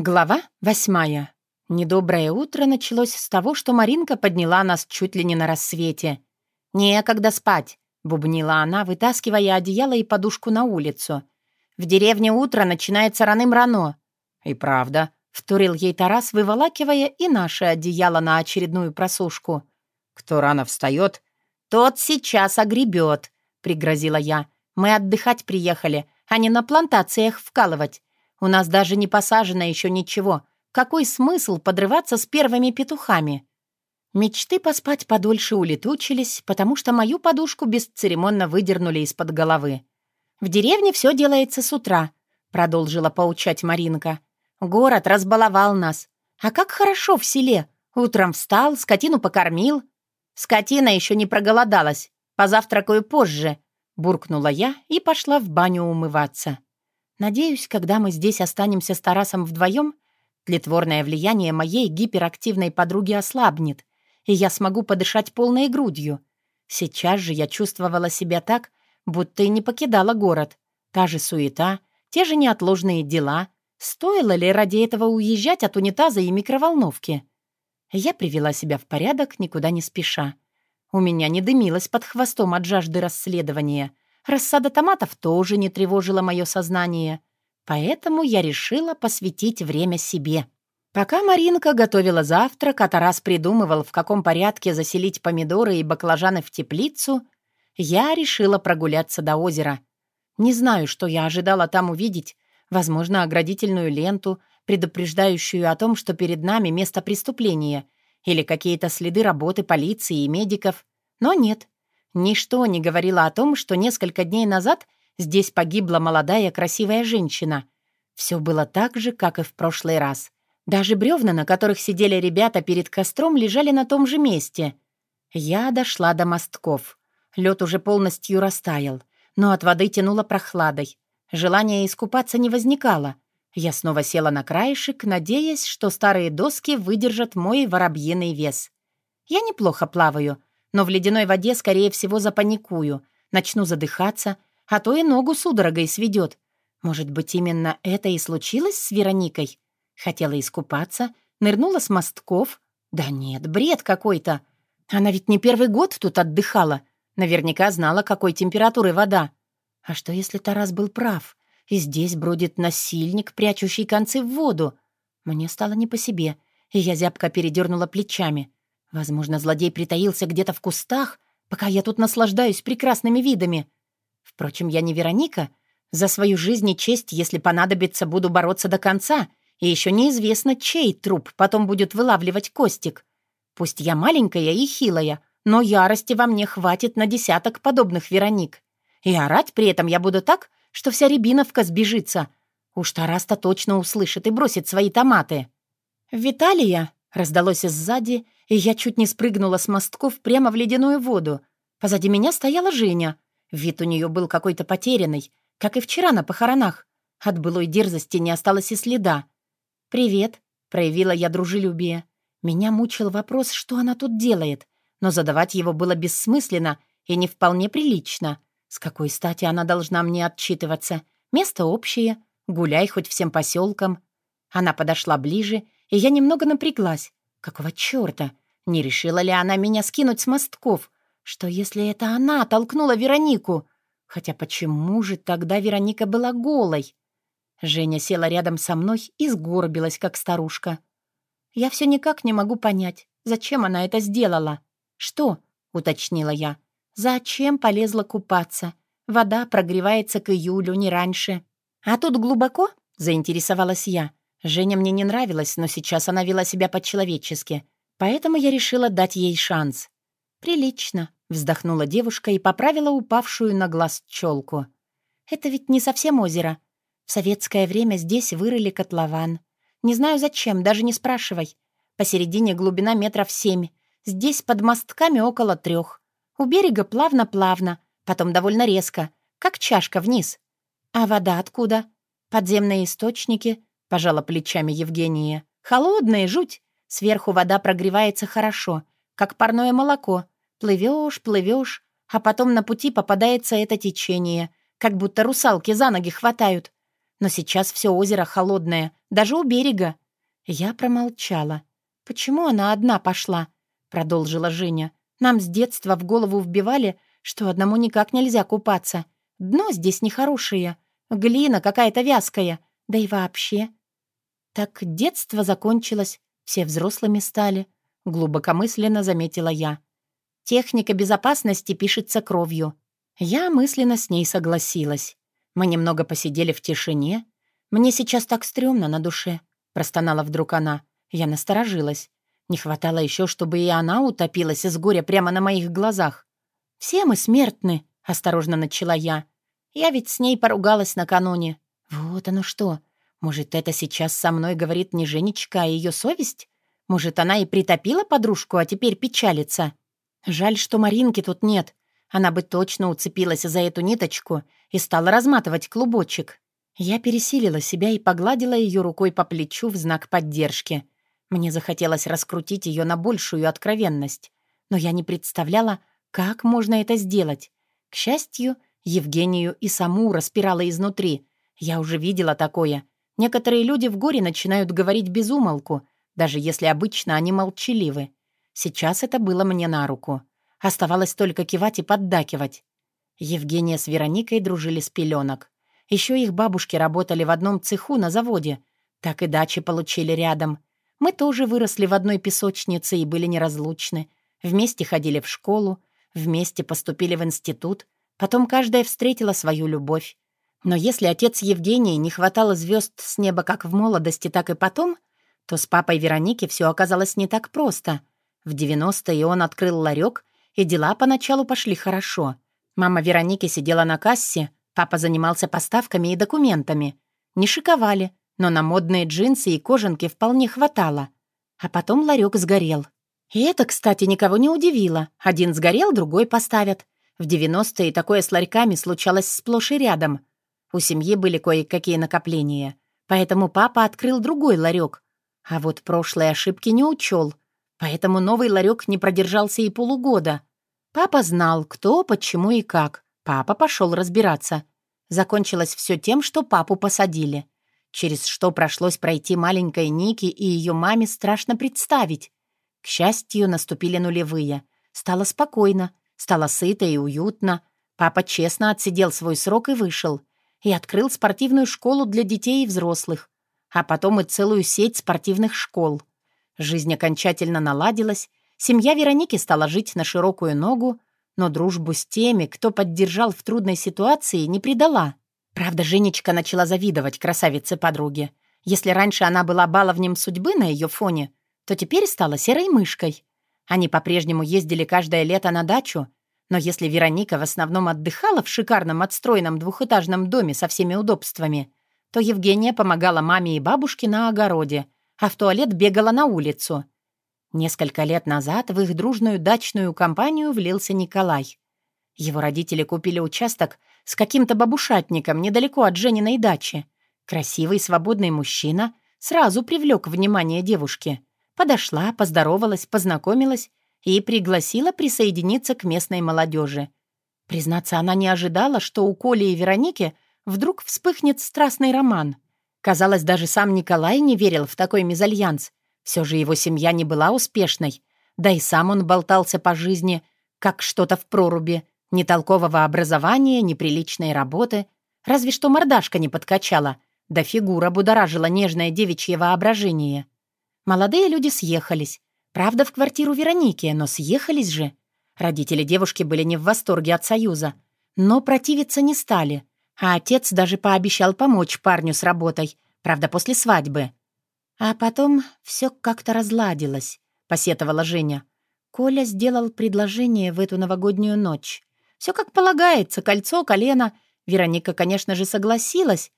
Глава восьмая. Недоброе утро началось с того, что Маринка подняла нас чуть ли не на рассвете. «Некогда спать», — бубнила она, вытаскивая одеяло и подушку на улицу. «В деревне утро начинается раным-рано». «И правда», — вторил ей Тарас, выволакивая и наше одеяло на очередную просушку. «Кто рано встает, тот сейчас огребет», — пригрозила я. «Мы отдыхать приехали, а не на плантациях вкалывать. У нас даже не посажено еще ничего. Какой смысл подрываться с первыми петухами? Мечты поспать подольше улетучились, потому что мою подушку бесцеремонно выдернули из-под головы. «В деревне все делается с утра», — продолжила поучать Маринка. «Город разбаловал нас. А как хорошо в селе. Утром встал, скотину покормил». «Скотина еще не проголодалась. Позавтракаю позже», — буркнула я и пошла в баню умываться. Надеюсь, когда мы здесь останемся с Тарасом вдвоем, тлетворное влияние моей гиперактивной подруги ослабнет, и я смогу подышать полной грудью. Сейчас же я чувствовала себя так, будто и не покидала город. Та же суета, те же неотложные дела. Стоило ли ради этого уезжать от унитаза и микроволновки? Я привела себя в порядок, никуда не спеша. У меня не дымилось под хвостом от жажды расследования — Рассада томатов тоже не тревожила мое сознание, поэтому я решила посвятить время себе. Пока Маринка готовила завтрак, а Тарас придумывал, в каком порядке заселить помидоры и баклажаны в теплицу, я решила прогуляться до озера. Не знаю, что я ожидала там увидеть, возможно, оградительную ленту, предупреждающую о том, что перед нами место преступления, или какие-то следы работы полиции и медиков, но нет. Ничто не говорило о том, что несколько дней назад здесь погибла молодая красивая женщина. Все было так же, как и в прошлый раз. Даже бревна, на которых сидели ребята перед костром, лежали на том же месте. Я дошла до мостков. Лед уже полностью растаял, но от воды тянуло прохладой. Желания искупаться не возникало. Я снова села на краешек, надеясь, что старые доски выдержат мой воробьиный вес. Я неплохо плаваю — но в ледяной воде, скорее всего, запаникую, начну задыхаться, а то и ногу судорогой сведет. Может быть, именно это и случилось с Вероникой? Хотела искупаться, нырнула с мостков. Да нет, бред какой-то. Она ведь не первый год тут отдыхала. Наверняка знала, какой температуры вода. А что, если Тарас был прав? И здесь бродит насильник, прячущий концы в воду. Мне стало не по себе, и я зябко передернула плечами. Возможно, злодей притаился где-то в кустах, пока я тут наслаждаюсь прекрасными видами. Впрочем, я не Вероника. За свою жизнь и честь, если понадобится, буду бороться до конца. И еще неизвестно, чей труп потом будет вылавливать Костик. Пусть я маленькая и хилая, но ярости во мне хватит на десяток подобных Вероник. И орать при этом я буду так, что вся рябиновка сбежится. Уж Тараста точно услышит и бросит свои томаты. «Виталия!» — раздалось сзади — и я чуть не спрыгнула с мостков прямо в ледяную воду. Позади меня стояла Женя. Вид у нее был какой-то потерянный, как и вчера на похоронах. От былой дерзости не осталось и следа. «Привет», — проявила я дружелюбие. Меня мучил вопрос, что она тут делает, но задавать его было бессмысленно и не вполне прилично. С какой стати она должна мне отчитываться? Место общее, гуляй хоть всем поселкам. Она подошла ближе, и я немного напряглась. Какого чёрта? Не решила ли она меня скинуть с мостков? Что если это она толкнула Веронику? Хотя почему же тогда Вероника была голой? Женя села рядом со мной и сгорбилась, как старушка. «Я все никак не могу понять, зачем она это сделала?» «Что?» — уточнила я. «Зачем полезла купаться? Вода прогревается к июлю, не раньше». «А тут глубоко?» — заинтересовалась я. Женя мне не нравилась, но сейчас она вела себя по-человечески, поэтому я решила дать ей шанс. «Прилично», — вздохнула девушка и поправила упавшую на глаз челку. «Это ведь не совсем озеро. В советское время здесь вырыли котлован. Не знаю зачем, даже не спрашивай. Посередине глубина метров семь. Здесь под мостками около трех. У берега плавно-плавно, потом довольно резко, как чашка вниз. А вода откуда? Подземные источники, — пожала плечами Евгения. «Холодная жуть. Сверху вода прогревается хорошо, как парное молоко. Плывешь, плывешь, а потом на пути попадается это течение, как будто русалки за ноги хватают. Но сейчас все озеро холодное, даже у берега. Я промолчала. «Почему она одна пошла?» — продолжила Женя. «Нам с детства в голову вбивали, что одному никак нельзя купаться. Дно здесь нехорошее, глина какая-то вязкая, да и вообще». Так детство закончилось, все взрослыми стали, глубокомысленно заметила я. Техника безопасности пишется кровью. Я мысленно с ней согласилась. Мы немного посидели в тишине. «Мне сейчас так стрёмно на душе», — простонала вдруг она. Я насторожилась. Не хватало еще, чтобы и она утопилась из горя прямо на моих глазах. «Все мы смертны», — осторожно начала я. «Я ведь с ней поругалась накануне». «Вот оно что. Может, это сейчас со мной говорит не Женечка, а ее совесть? Может, она и притопила подружку, а теперь печалится? Жаль, что Маринки тут нет. Она бы точно уцепилась за эту ниточку и стала разматывать клубочек. Я пересилила себя и погладила ее рукой по плечу в знак поддержки. Мне захотелось раскрутить ее на большую откровенность. Но я не представляла, как можно это сделать. К счастью, Евгению и саму распирала изнутри. Я уже видела такое. Некоторые люди в горе начинают говорить без умолку, даже если обычно они молчаливы. Сейчас это было мне на руку. Оставалось только кивать и поддакивать. Евгения с Вероникой дружили с пеленок. Еще их бабушки работали в одном цеху на заводе. Так и дачи получили рядом. Мы тоже выросли в одной песочнице и были неразлучны. Вместе ходили в школу, вместе поступили в институт. Потом каждая встретила свою любовь. Но если отец Евгении не хватало звезд с неба как в молодости, так и потом, то с папой Вероники все оказалось не так просто. В 90-е он открыл ларек, и дела поначалу пошли хорошо. Мама Вероники сидела на кассе, папа занимался поставками и документами. Не шиковали, но на модные джинсы и кожанки вполне хватало. А потом ларек сгорел. И это, кстати, никого не удивило. Один сгорел, другой поставят. В 90-е такое с ларьками случалось сплошь и рядом. У семьи были кое-какие накопления, поэтому папа открыл другой ларек. А вот прошлые ошибки не учел, поэтому новый ларек не продержался и полугода. Папа знал, кто, почему и как. Папа пошел разбираться. Закончилось все тем, что папу посадили. Через что пришлось пройти маленькой Нике и ее маме страшно представить. К счастью, наступили нулевые. Стало спокойно, стало сыто и уютно. Папа честно отсидел свой срок и вышел и открыл спортивную школу для детей и взрослых, а потом и целую сеть спортивных школ. Жизнь окончательно наладилась, семья Вероники стала жить на широкую ногу, но дружбу с теми, кто поддержал в трудной ситуации, не предала. Правда, Женечка начала завидовать красавице-подруге. Если раньше она была баловнем судьбы на ее фоне, то теперь стала серой мышкой. Они по-прежнему ездили каждое лето на дачу, но если Вероника в основном отдыхала в шикарном отстроенном двухэтажном доме со всеми удобствами, то Евгения помогала маме и бабушке на огороде, а в туалет бегала на улицу. Несколько лет назад в их дружную дачную компанию влился Николай. Его родители купили участок с каким-то бабушатником недалеко от Жениной дачи. Красивый свободный мужчина сразу привлек внимание девушки. Подошла, поздоровалась, познакомилась и пригласила присоединиться к местной молодежи. Признаться, она не ожидала, что у Коли и Вероники вдруг вспыхнет страстный роман. Казалось, даже сам Николай не верил в такой мезальянс. Все же его семья не была успешной. Да и сам он болтался по жизни, как что-то в проруби. Ни толкового образования, ни приличной работы. Разве что мордашка не подкачала, да фигура будоражила нежное девичье воображение. Молодые люди съехались, Правда, в квартиру Вероники, но съехались же. Родители девушки были не в восторге от союза, но противиться не стали. А отец даже пообещал помочь парню с работой, правда, после свадьбы. А потом все как-то разладилось, посетовала Женя. Коля сделал предложение в эту новогоднюю ночь. Все как полагается, кольцо, колено. Вероника, конечно же, согласилась.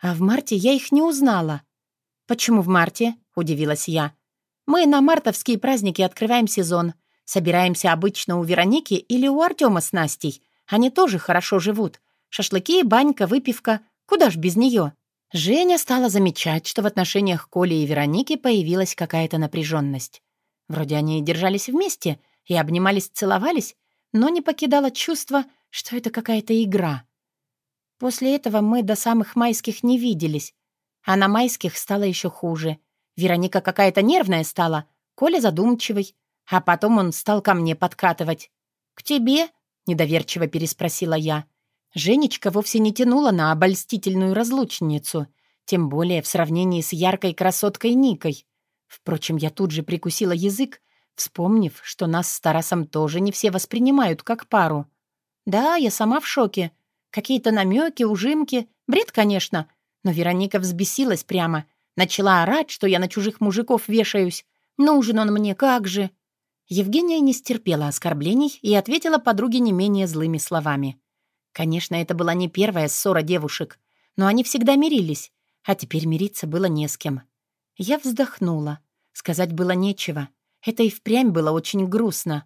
А в марте я их не узнала. «Почему в марте?» — удивилась я. Мы на мартовские праздники открываем сезон. Собираемся обычно у Вероники или у Артема с Настей. Они тоже хорошо живут. Шашлыки, банька, выпивка. Куда ж без нее? Женя стала замечать, что в отношениях Коли и Вероники появилась какая-то напряженность. Вроде они и держались вместе, и обнимались, целовались, но не покидало чувство, что это какая-то игра. После этого мы до самых майских не виделись. А на майских стало еще хуже. Вероника какая-то нервная стала, Коля задумчивый. А потом он стал ко мне подкатывать. «К тебе?» — недоверчиво переспросила я. Женечка вовсе не тянула на обольстительную разлучницу, тем более в сравнении с яркой красоткой Никой. Впрочем, я тут же прикусила язык, вспомнив, что нас с Тарасом тоже не все воспринимают как пару. Да, я сама в шоке. Какие-то намеки, ужимки. Бред, конечно. Но Вероника взбесилась прямо. Начала орать, что я на чужих мужиков вешаюсь. Нужен он мне, как же. Евгения не стерпела оскорблений и ответила подруге не менее злыми словами. Конечно, это была не первая ссора девушек, но они всегда мирились, а теперь мириться было не с кем. Я вздохнула. Сказать было нечего. Это и впрямь было очень грустно.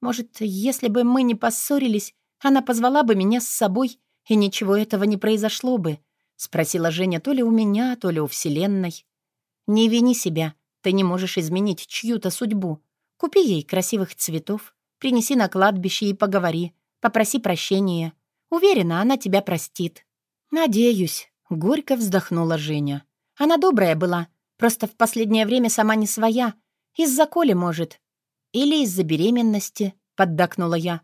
Может, если бы мы не поссорились, она позвала бы меня с собой, и ничего этого не произошло бы, спросила Женя то ли у меня, то ли у Вселенной. Не вини себя, ты не можешь изменить чью-то судьбу. Купи ей красивых цветов, принеси на кладбище и поговори, попроси прощения. Уверена, она тебя простит. Надеюсь, горько вздохнула Женя. Она добрая была, просто в последнее время сама не своя. Из-за Коли, может. Или из-за беременности, поддакнула я.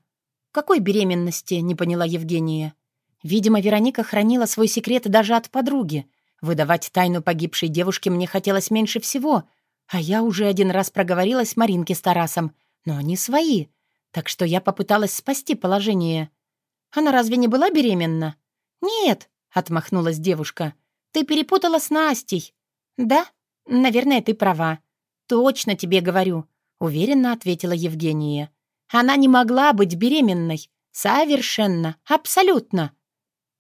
«Какой беременности?» — не поняла Евгения. Видимо, Вероника хранила свой секрет даже от подруги. Выдавать тайну погибшей девушке мне хотелось меньше всего, а я уже один раз проговорилась Маринке с Тарасом, но они свои, так что я попыталась спасти положение. «Она разве не была беременна?» «Нет», — отмахнулась девушка. «Ты перепутала с Настей». «Да, наверное, ты права». «Точно тебе говорю», — уверенно ответила Евгения. Она не могла быть беременной. Совершенно, абсолютно.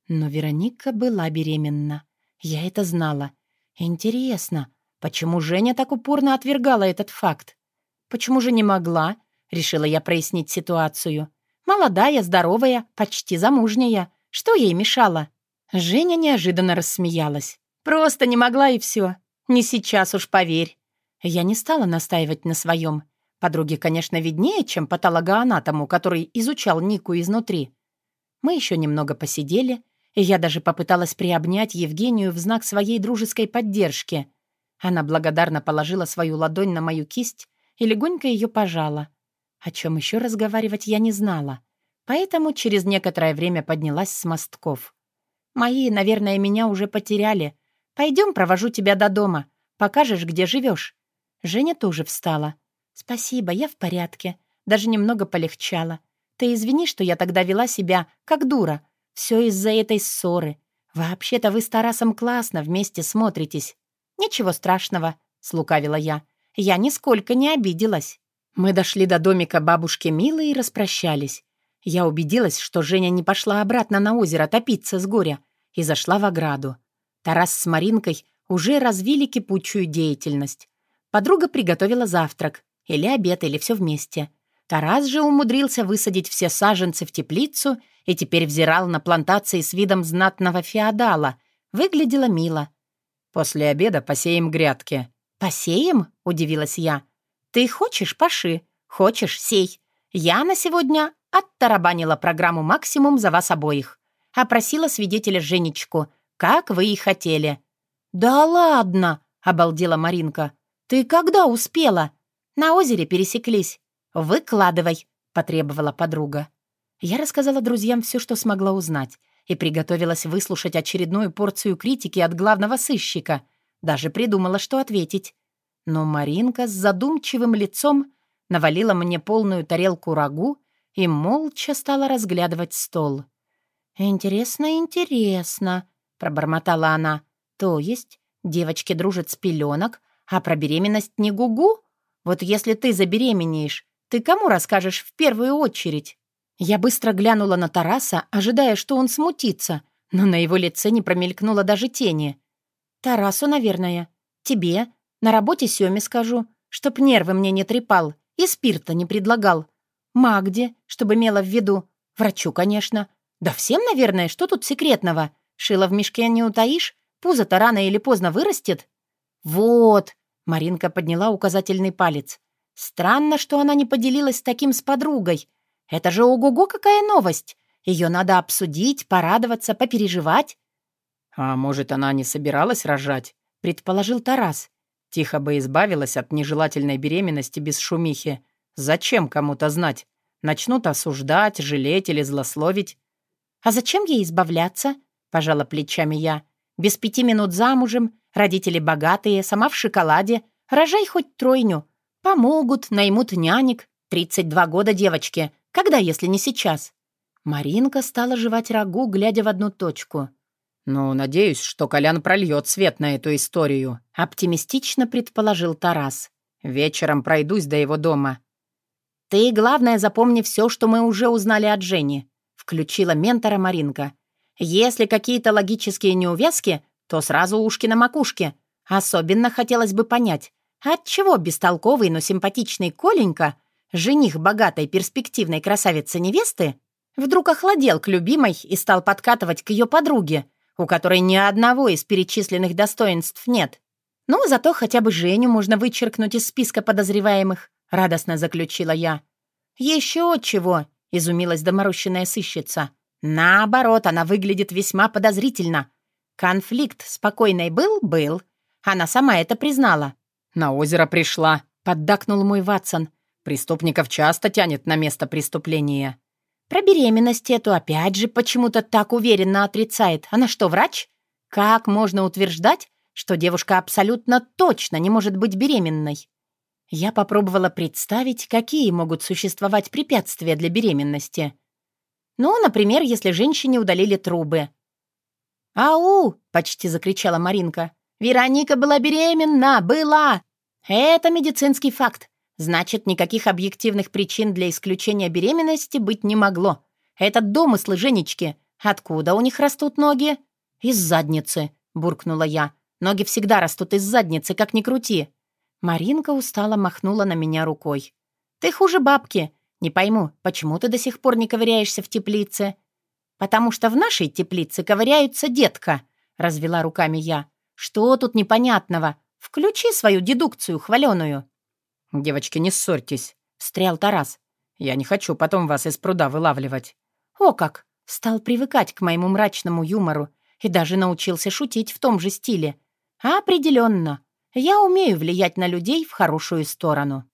Но Вероника была беременна. Я это знала. Интересно, почему Женя так упорно отвергала этот факт? Почему же не могла? Решила я прояснить ситуацию. Молодая, здоровая, почти замужняя. Что ей мешало? Женя неожиданно рассмеялась. Просто не могла и все. Не сейчас уж, поверь. Я не стала настаивать на своем. Подруге, конечно, виднее, чем патологоанатому, который изучал Нику изнутри. Мы еще немного посидели, я даже попыталась приобнять Евгению в знак своей дружеской поддержки. Она благодарно положила свою ладонь на мою кисть и легонько ее пожала. О чем еще разговаривать я не знала, поэтому через некоторое время поднялась с мостков. «Мои, наверное, меня уже потеряли. Пойдем, провожу тебя до дома. Покажешь, где живешь». Женя тоже встала. «Спасибо, я в порядке. Даже немного полегчало. Ты извини, что я тогда вела себя как дура. Все из-за этой ссоры. Вообще-то вы с Тарасом классно вместе смотритесь. Ничего страшного», — слукавила я. «Я нисколько не обиделась». Мы дошли до домика бабушки Милы и распрощались. Я убедилась, что Женя не пошла обратно на озеро топиться с горя и зашла в ограду. Тарас с Маринкой уже развили кипучую деятельность. Подруга приготовила завтрак, или обед, или все вместе. Тарас же умудрился высадить все саженцы в теплицу и теперь взирал на плантации с видом знатного феодала. Выглядело мило. «После обеда посеем грядки». «Посеем?» — удивилась я. «Ты хочешь — паши, хочешь — сей. Я на сегодня оттарабанила программу «Максимум» за вас обоих. Опросила свидетеля Женечку, как вы и хотели». «Да ладно!» — обалдела Маринка. «Ты когда успела?» На озере пересеклись. Выкладывай», — потребовала подруга. Я рассказала друзьям все, что смогла узнать, и приготовилась выслушать очередную порцию критики от главного сыщика. Даже придумала, что ответить. Но Маринка с задумчивым лицом навалила мне полную тарелку рагу и молча стала разглядывать стол. «Интересно, интересно», — пробормотала она. «То есть девочки дружат с пеленок, а про беременность не гугу?» Вот если ты забеременеешь, ты кому расскажешь в первую очередь?» Я быстро глянула на Тараса, ожидая, что он смутится, но на его лице не промелькнуло даже тени. «Тарасу, наверное. Тебе. На работе Сёме скажу, чтоб нервы мне не трепал и спирта не предлагал. Магде, чтобы имела в виду. Врачу, конечно. Да всем, наверное, что тут секретного? Шила в мешке не утаишь? Пузо-то рано или поздно вырастет?» «Вот!» Маринка подняла указательный палец. «Странно, что она не поделилась таким с подругой. Это же ого-го какая новость! Ее надо обсудить, порадоваться, попереживать». «А может, она не собиралась рожать?» — предположил Тарас. Тихо бы избавилась от нежелательной беременности без шумихи. Зачем кому-то знать? Начнут осуждать, жалеть или злословить. «А зачем ей избавляться?» — пожала плечами я. «Без пяти минут замужем, родители богатые, сама в шоколаде. Рожай хоть тройню. Помогут, наймут нянек. Тридцать два года девочке. Когда, если не сейчас?» Маринка стала жевать рагу, глядя в одну точку. «Ну, надеюсь, что Колян прольет свет на эту историю», — оптимистично предположил Тарас. «Вечером пройдусь до его дома». «Ты, главное, запомни все, что мы уже узнали от Жени», — включила ментора Маринка. «Если какие-то логические неувязки, то сразу ушки на макушке. Особенно хотелось бы понять, отчего бестолковый, но симпатичный Коленька, жених богатой перспективной красавицы-невесты, вдруг охладел к любимой и стал подкатывать к ее подруге, у которой ни одного из перечисленных достоинств нет. Ну, зато хотя бы Женю можно вычеркнуть из списка подозреваемых, радостно заключила я. Еще чего, изумилась доморощенная сыщица. Наоборот, она выглядит весьма подозрительно. Конфликт спокойный был? Был. Она сама это признала. «На озеро пришла», — поддакнул мой Ватсон. «Преступников часто тянет на место преступления». Про беременность эту опять же почему-то так уверенно отрицает. Она что, врач? Как можно утверждать, что девушка абсолютно точно не может быть беременной? Я попробовала представить, какие могут существовать препятствия для беременности. Ну, например, если женщине удалили трубы. «Ау!» — почти закричала Маринка. «Вероника была беременна! Была! Это медицинский факт. Значит, никаких объективных причин для исключения беременности быть не могло. Этот домыслы Женечки. Откуда у них растут ноги? Из задницы, буркнула я. Ноги всегда растут из задницы, как ни крути. Маринка устало махнула на меня рукой. Ты хуже бабки. Не пойму, почему ты до сих пор не ковыряешься в теплице? Потому что в нашей теплице ковыряются детка, развела руками я. Что тут непонятного? Включи свою дедукцию хваленую. «Девочки, не ссорьтесь», — встрял Тарас. «Я не хочу потом вас из пруда вылавливать». «О как!» Стал привыкать к моему мрачному юмору и даже научился шутить в том же стиле. «Определенно. Я умею влиять на людей в хорошую сторону».